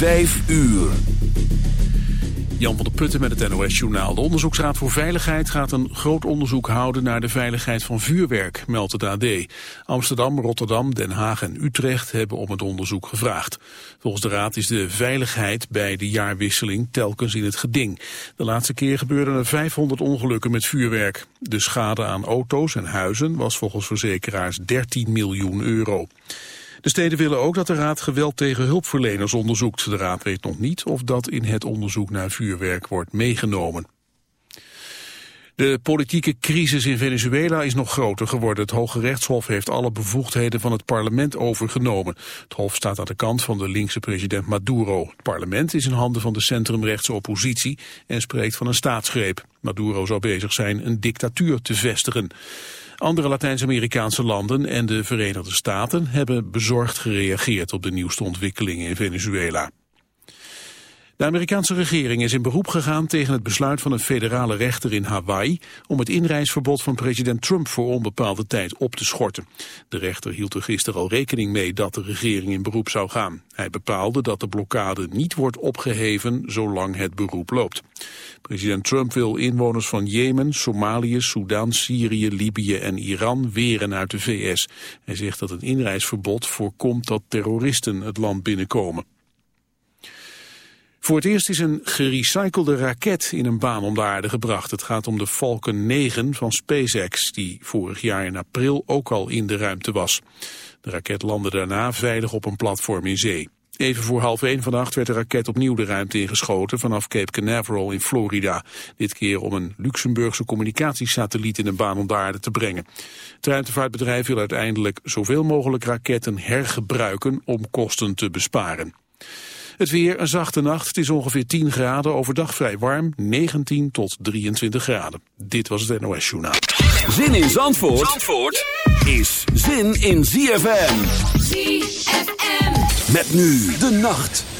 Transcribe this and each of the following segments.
Vijf uur. Jan van der Putten met het NOS-journaal. De Onderzoeksraad voor Veiligheid gaat een groot onderzoek houden naar de veiligheid van vuurwerk, meldt het AD. Amsterdam, Rotterdam, Den Haag en Utrecht hebben om het onderzoek gevraagd. Volgens de raad is de veiligheid bij de jaarwisseling telkens in het geding. De laatste keer gebeurden er 500 ongelukken met vuurwerk. De schade aan auto's en huizen was volgens verzekeraars 13 miljoen euro. De steden willen ook dat de Raad geweld tegen hulpverleners onderzoekt. De Raad weet nog niet of dat in het onderzoek naar vuurwerk wordt meegenomen. De politieke crisis in Venezuela is nog groter geworden. Het Hoge Rechtshof heeft alle bevoegdheden van het parlement overgenomen. Het hof staat aan de kant van de linkse president Maduro. Het parlement is in handen van de centrumrechtse oppositie en spreekt van een staatsgreep. Maduro zou bezig zijn een dictatuur te vestigen. Andere Latijns-Amerikaanse landen en de Verenigde Staten hebben bezorgd gereageerd op de nieuwste ontwikkelingen in Venezuela. De Amerikaanse regering is in beroep gegaan tegen het besluit van een federale rechter in Hawaii om het inreisverbod van president Trump voor onbepaalde tijd op te schorten. De rechter hield er gisteren al rekening mee dat de regering in beroep zou gaan. Hij bepaalde dat de blokkade niet wordt opgeheven zolang het beroep loopt. President Trump wil inwoners van Jemen, Somalië, Sudan, Syrië, Libië en Iran weren uit de VS. Hij zegt dat een inreisverbod voorkomt dat terroristen het land binnenkomen. Voor het eerst is een gerecyclede raket in een baan om de aarde gebracht. Het gaat om de Falcon 9 van SpaceX, die vorig jaar in april ook al in de ruimte was. De raket landde daarna veilig op een platform in zee. Even voor half één vannacht werd de raket opnieuw de ruimte ingeschoten vanaf Cape Canaveral in Florida. Dit keer om een Luxemburgse communicatiesatelliet in een baan om de aarde te brengen. Het ruimtevaartbedrijf wil uiteindelijk zoveel mogelijk raketten hergebruiken om kosten te besparen. Het weer, een zachte nacht. Het is ongeveer 10 graden. Overdag vrij warm, 19 tot 23 graden. Dit was het NOS Journaal. Zin in Zandvoort, Zandvoort is zin in ZFM. ZFM. Met nu de nacht.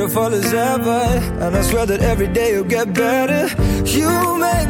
beautiful as ever, and I swear that every day you'll get better. You make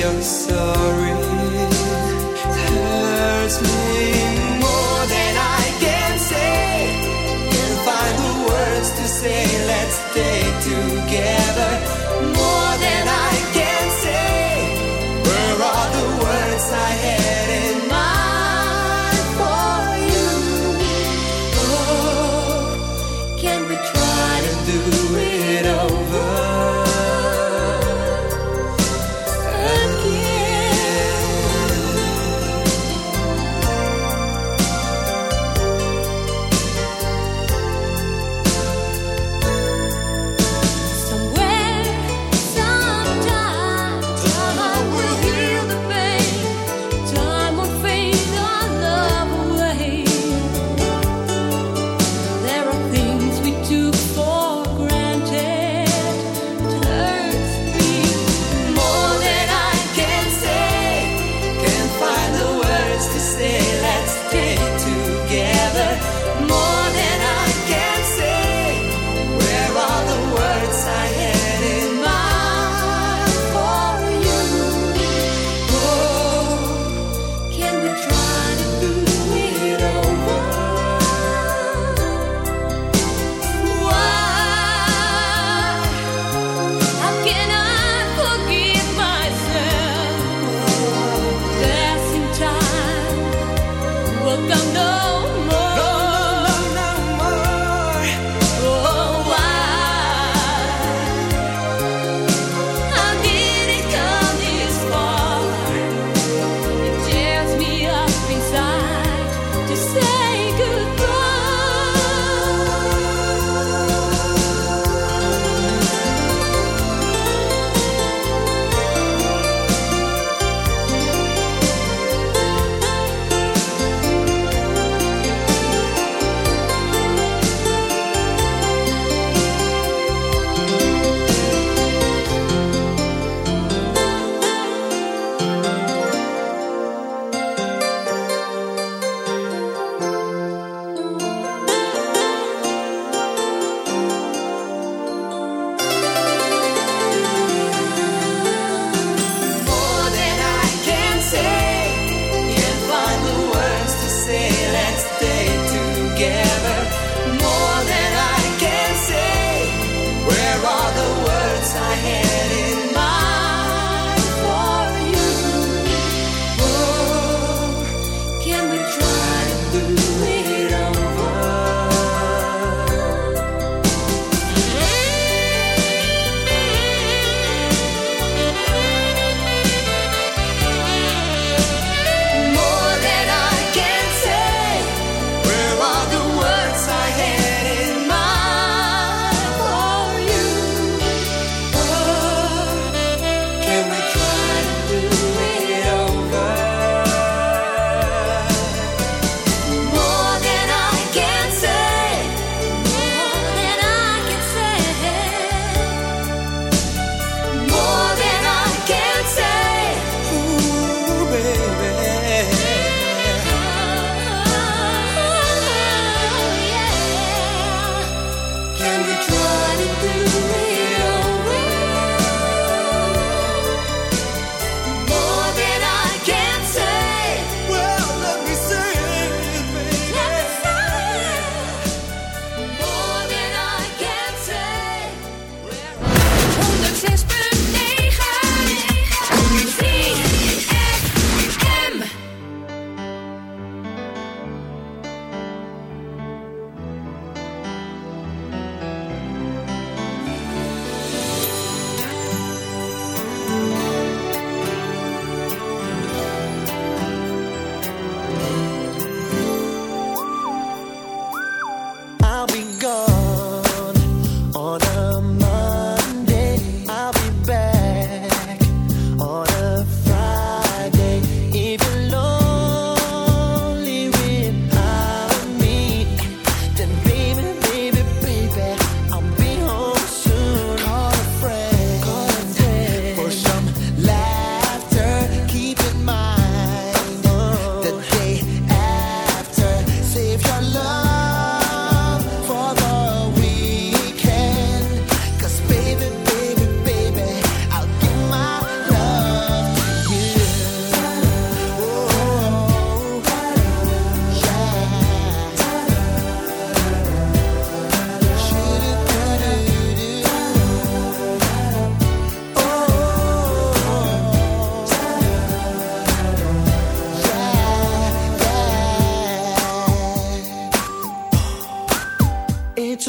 You're sorry. It me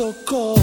so cold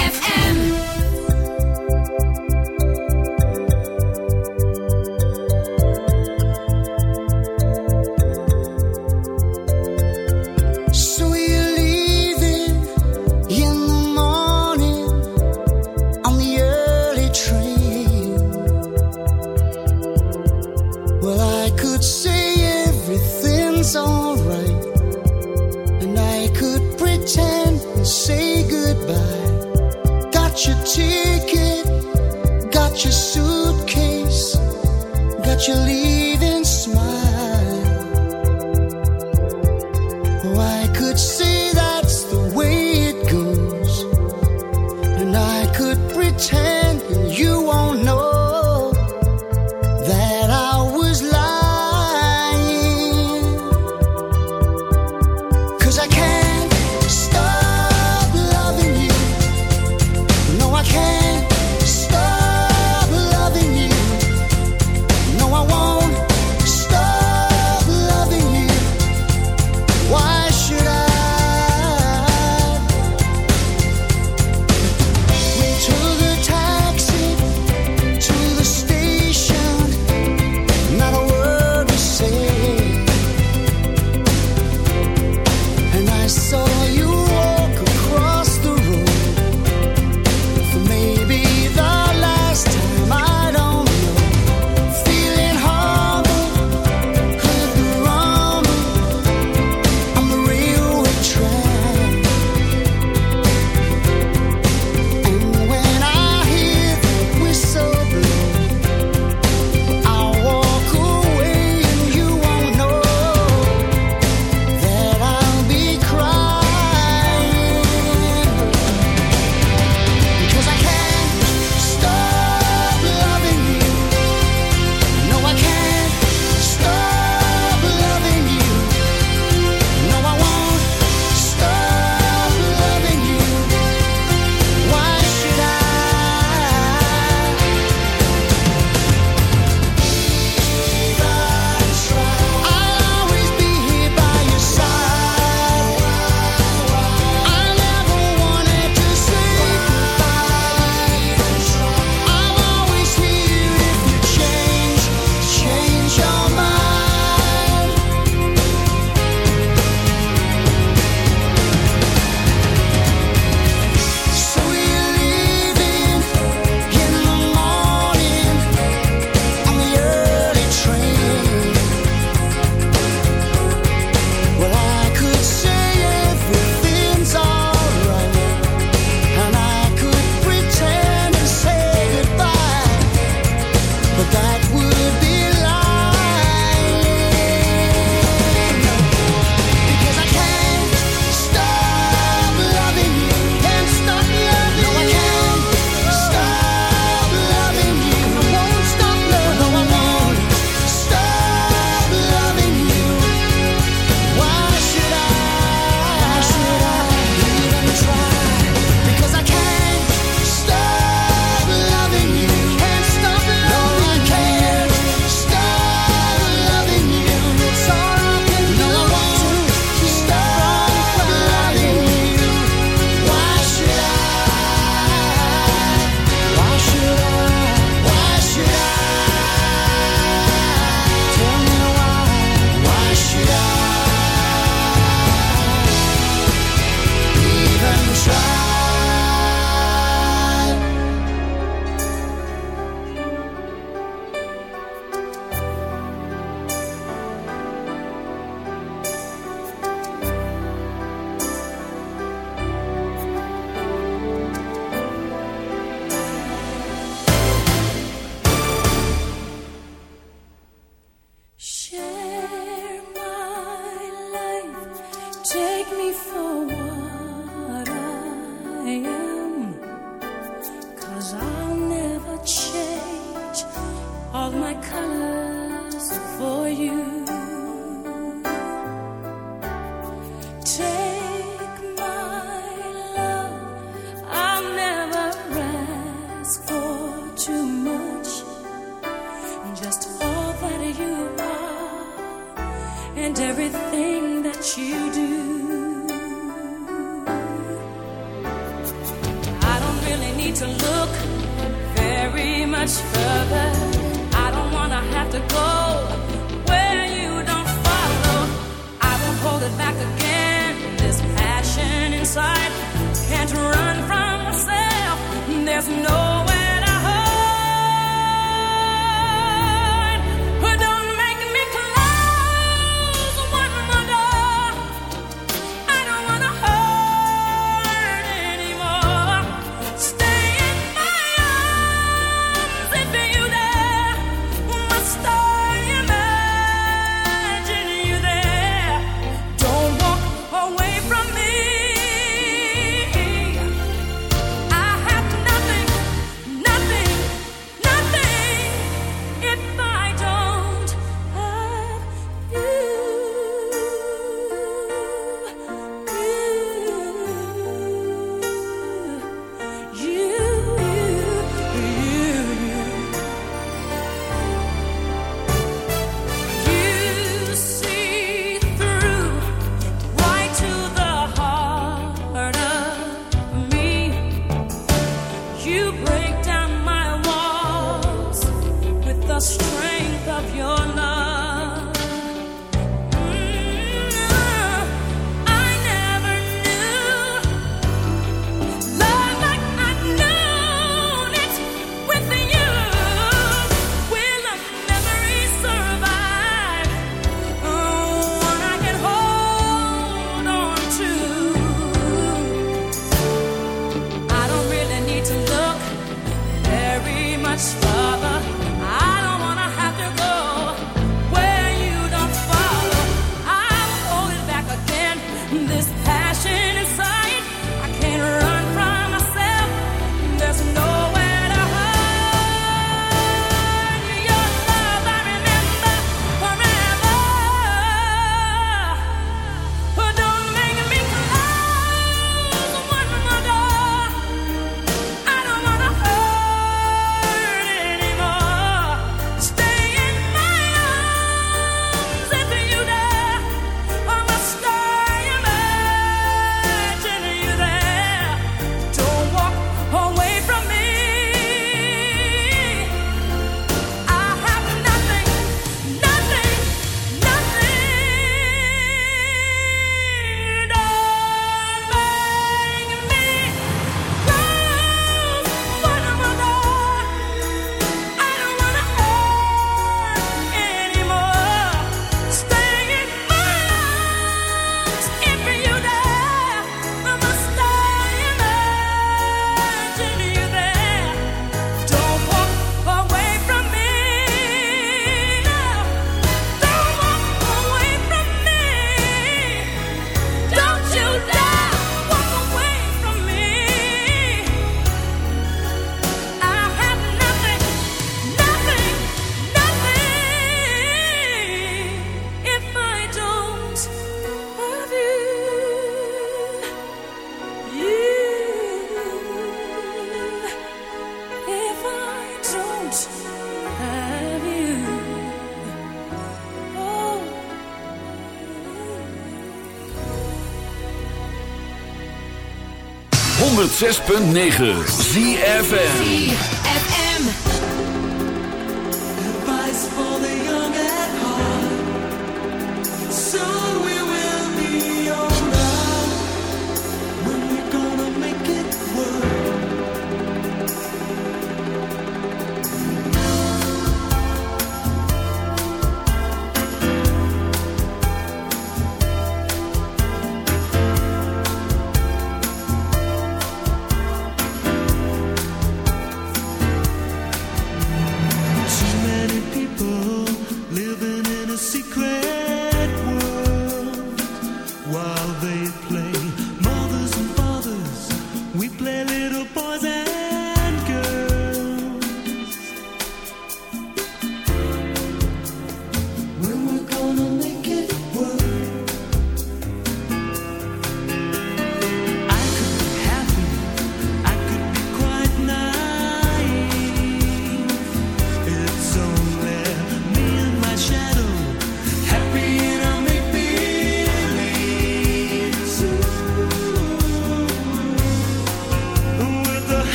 106.9 ZFN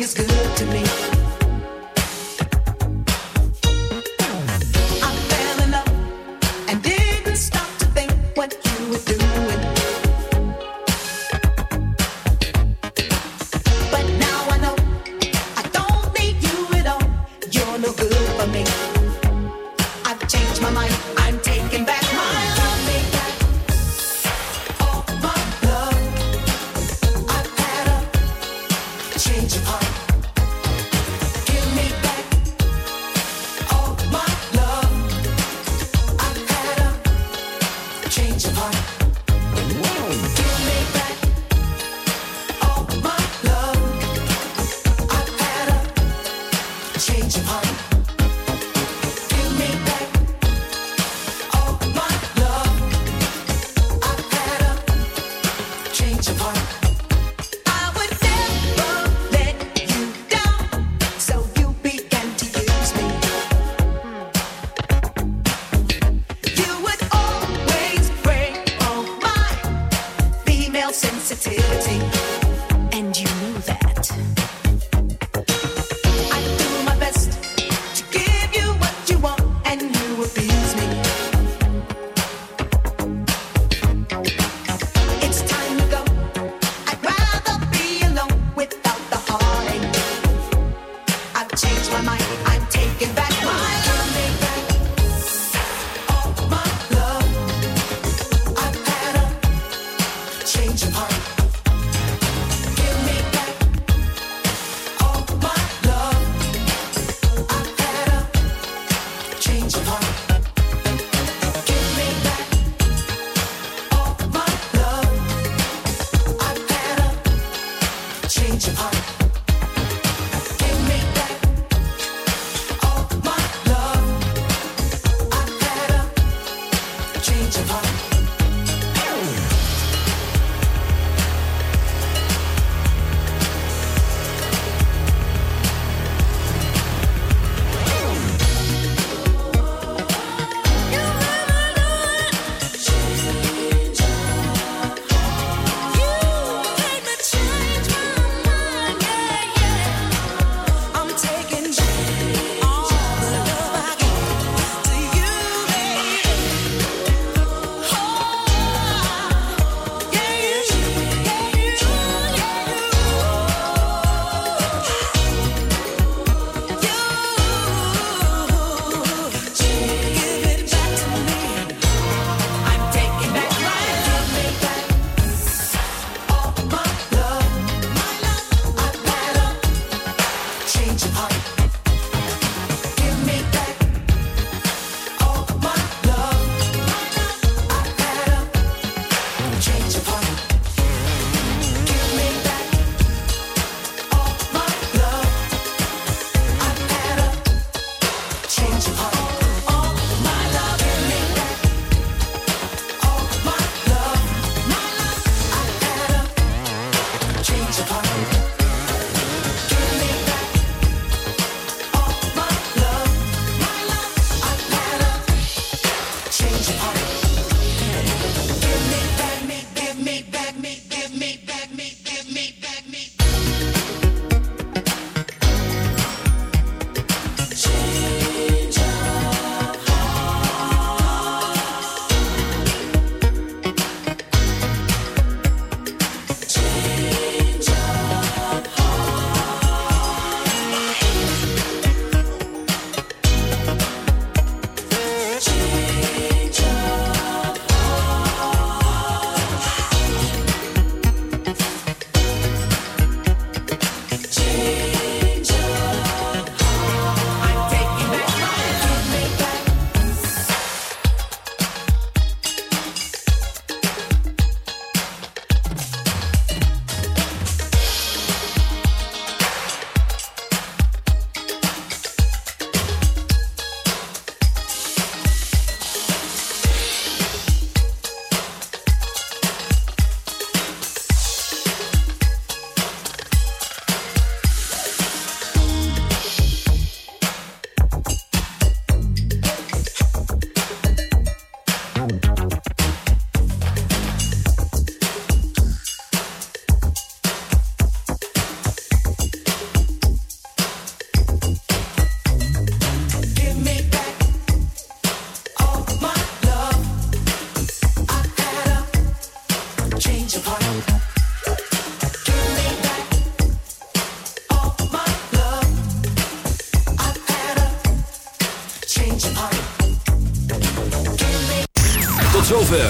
Give good to all